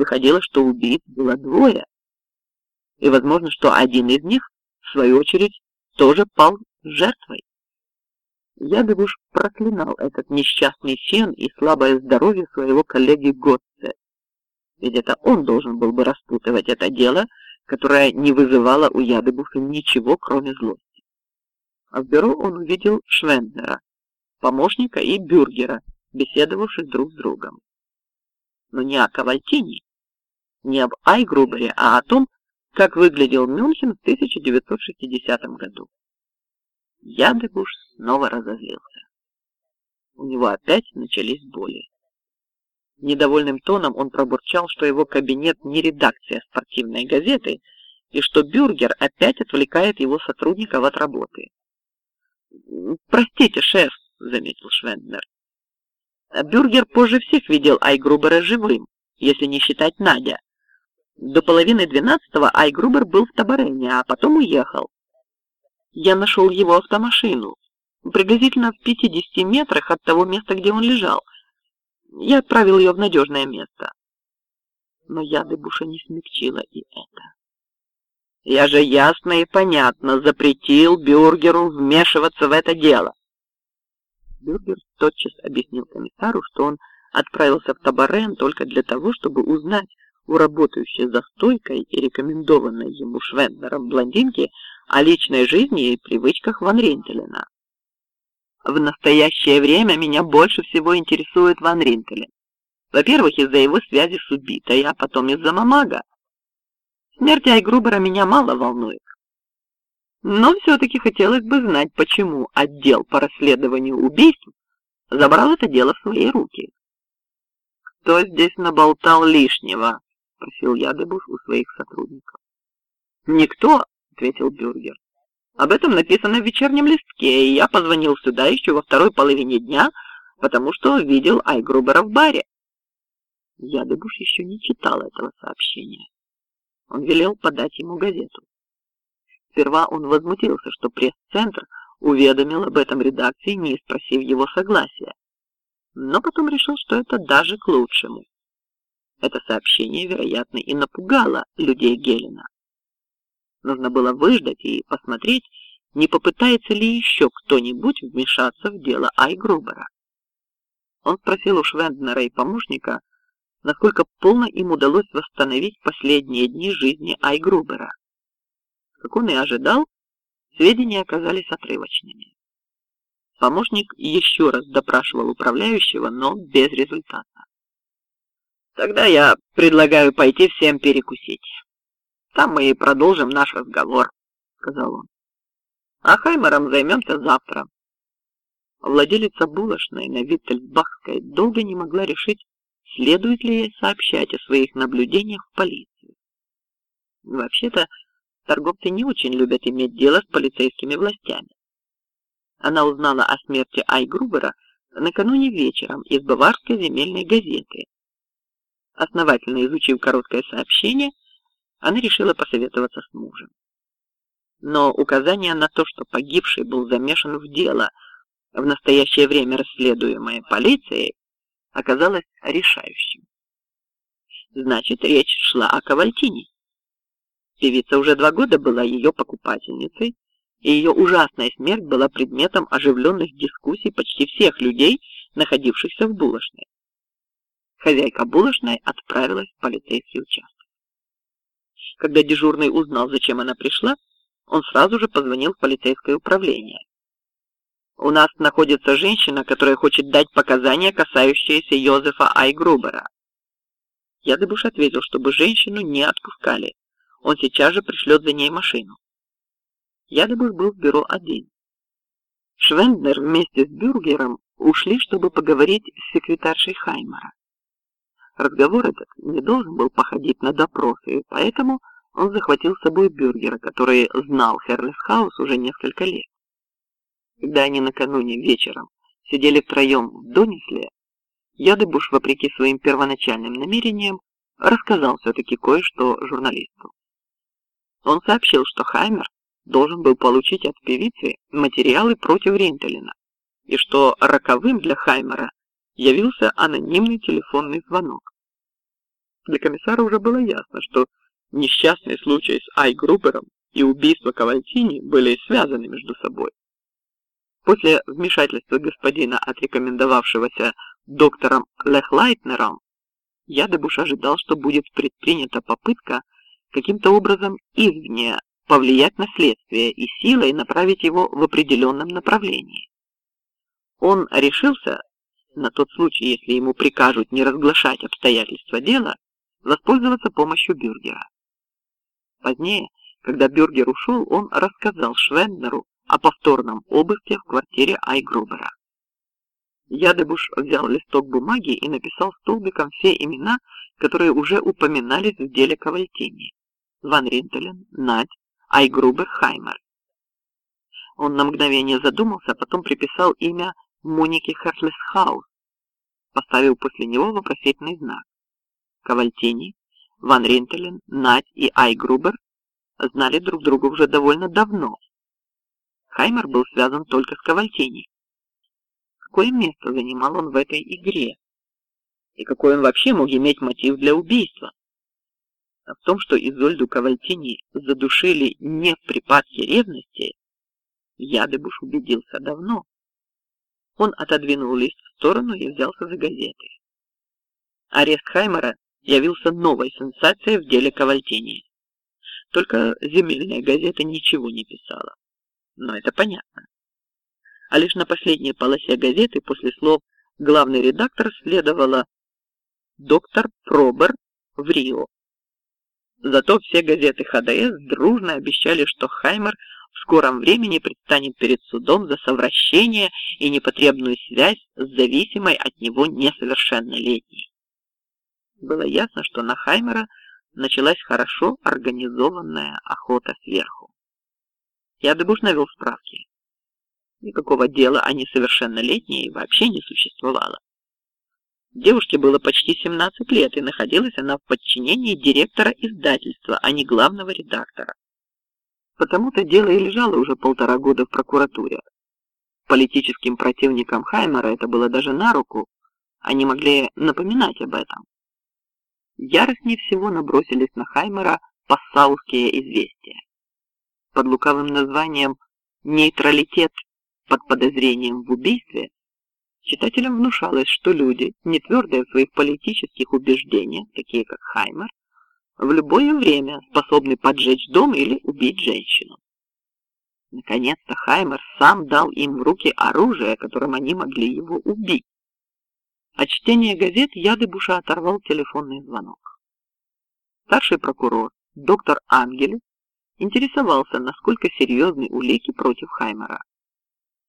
Выходило, что убийц было двое, и возможно, что один из них, в свою очередь, тоже пал жертвой. Я бы уж проклинал этот несчастный фен и слабое здоровье своего коллеги Готце, ведь это он должен был бы распутывать это дело, которое не вызывало у Ядыбуфа ничего, кроме злости. А в бюро он увидел Швенднера, помощника и бюргера, беседовавших друг с другом. Но не о Кавальтине, не об Айгрубере, а о том, как выглядел Мюнхен в 1960 году. Ядыбуш снова разозлился. У него опять начались боли. Недовольным тоном он пробурчал, что его кабинет не редакция спортивной газеты, и что Бюргер опять отвлекает его сотрудников от работы. «Простите, шеф», — заметил Швенднер. Бюргер позже всех видел Айгрубера живым, если не считать Надя. До половины двенадцатого Айгрубер был в Табарене, а потом уехал. Я нашел его автомашину, приблизительно в 50 метрах от того места, где он лежал — я отправил ее в надежное место. Но я Дебуша не смягчила и это. Я же ясно и понятно запретил Бюргеру вмешиваться в это дело. Бюргер тотчас объяснил комиссару, что он отправился в Табарен только для того, чтобы узнать у работающей за стойкой и рекомендованной ему Швендером блондинки о личной жизни и привычках Ван Рентелена. В настоящее время меня больше всего интересует Ван Ринтелен. Во-первых, из-за его связи с убитой, а потом из-за Мамага. Смерть Айгрубера меня мало волнует. Но все-таки хотелось бы знать, почему отдел по расследованию убийств забрал это дело в свои руки. «Кто здесь наболтал лишнего?» — спросил Ядыбуш у своих сотрудников. «Никто», — ответил Бюргер. Об этом написано в вечернем листке, и я позвонил сюда еще во второй половине дня, потому что видел Айгрубера в баре. Ядыбуш еще не читал этого сообщения. Он велел подать ему газету. Сперва он возмутился, что пресс-центр уведомил об этом редакции, не спросив его согласия. Но потом решил, что это даже к лучшему. Это сообщение, вероятно, и напугало людей Гелена. Нужно было выждать и посмотреть, не попытается ли еще кто-нибудь вмешаться в дело Айгрубера. Он спросил у Швенднера и помощника, насколько полно им удалось восстановить последние дни жизни Айгрубера. Как он и ожидал, сведения оказались отрывочными. Помощник еще раз допрашивал управляющего, но безрезультатно. «Тогда я предлагаю пойти всем перекусить». Там мы и продолжим наш разговор, сказал он. А Хаймером займемся завтра. Владелица булочной на Виттельсбахской долго не могла решить, следует ли ей сообщать о своих наблюдениях в полицию. Вообще-то, торговцы не очень любят иметь дело с полицейскими властями. Она узнала о смерти Айгрубера накануне вечером из Баварской земельной газеты. Основательно изучив короткое сообщение, она решила посоветоваться с мужем. Но указание на то, что погибший был замешан в дело, в настоящее время расследуемое полицией, оказалось решающим. Значит, речь шла о Кавальтине. Певица уже два года была ее покупательницей, и ее ужасная смерть была предметом оживленных дискуссий почти всех людей, находившихся в булочной. Хозяйка булочной отправилась в полицейский участок. Когда дежурный узнал, зачем она пришла, он сразу же позвонил в полицейское управление. «У нас находится женщина, которая хочет дать показания, касающиеся Йозефа Айгрубера». Ядыбуш ответил, чтобы женщину не отпускали. Он сейчас же пришлет за ней машину. Ядыбуш был в бюро один. Швенднер вместе с Бюргером ушли, чтобы поговорить с секретаршей Хаймара. Разговор этот не должен был походить на допросы, поэтому он захватил с собой бюргера, который знал Херлисхаус уже несколько лет. Когда они накануне вечером сидели втроем в Донесле, Ядыбуш, вопреки своим первоначальным намерениям, рассказал все-таки кое-что журналисту. Он сообщил, что Хаймер должен был получить от певицы материалы против Рентелена, и что роковым для Хаймера явился анонимный телефонный звонок. Для комиссара уже было ясно, что несчастный случай с Айгрубером и убийство Кавальтини были связаны между собой. После вмешательства господина, отрекомендовавшегося доктором Лехлайтнером, Ядебуш ожидал, что будет предпринята попытка каким-то образом извне повлиять на следствие и силой направить его в определенном направлении. Он решился, на тот случай, если ему прикажут не разглашать обстоятельства дела, воспользоваться помощью Бюргера. Позднее, когда Бюргер ушел, он рассказал Швенднеру о повторном обыске в квартире Айгрубера. Ядебуш взял листок бумаги и написал столбиком все имена, которые уже упоминались в деле Кавальтини. Ван Ринтелен, Надь, Айгрубер, Хаймер. Он на мгновение задумался, а потом приписал имя Моники Хертлесхаус, поставил после него вопросительный знак. Кавальтини, Ван Ринтелен, Надь и Айгрубер знали друг друга уже довольно давно. Хаймер был связан только с Кавальтини. Какое место занимал он в этой игре? И какой он вообще мог иметь мотив для убийства? А в том, что Изольду Кавальтини задушили не в припадке ревности, Ядыбуш убедился давно. Он отодвинул лист в сторону и взялся за газеты. Арест Хаймера явился новой сенсацией в деле Кавальтини. Только земельная газета ничего не писала. Но это понятно. А лишь на последней полосе газеты после слов «главный редактор» следовало «доктор Пробер в Рио». Зато все газеты ХДС дружно обещали, что Хаймер в скором времени предстанет перед судом за совращение и непотребную связь с зависимой от него несовершеннолетней. Было ясно, что на Хаймера началась хорошо организованная охота сверху. Я Ядыбуш навел справки. Никакого дела о несовершеннолетней вообще не существовало. Девушке было почти 17 лет, и находилась она в подчинении директора издательства, а не главного редактора. Потому-то дело и лежало уже полтора года в прокуратуре. Политическим противникам Хаймера это было даже на руку, они могли напоминать об этом яростнее всего набросились на Хаймера пассауские известия. Под лукавым названием «Нейтралитет под подозрением в убийстве» читателям внушалось, что люди, не твердые в своих политических убеждениях, такие как Хаймер, в любое время способны поджечь дом или убить женщину. Наконец-то Хаймер сам дал им в руки оружие, которым они могли его убить. От чтения газет Ядыбуша оторвал телефонный звонок. Старший прокурор, доктор Ангель, интересовался, насколько серьезны улики против Хаймера.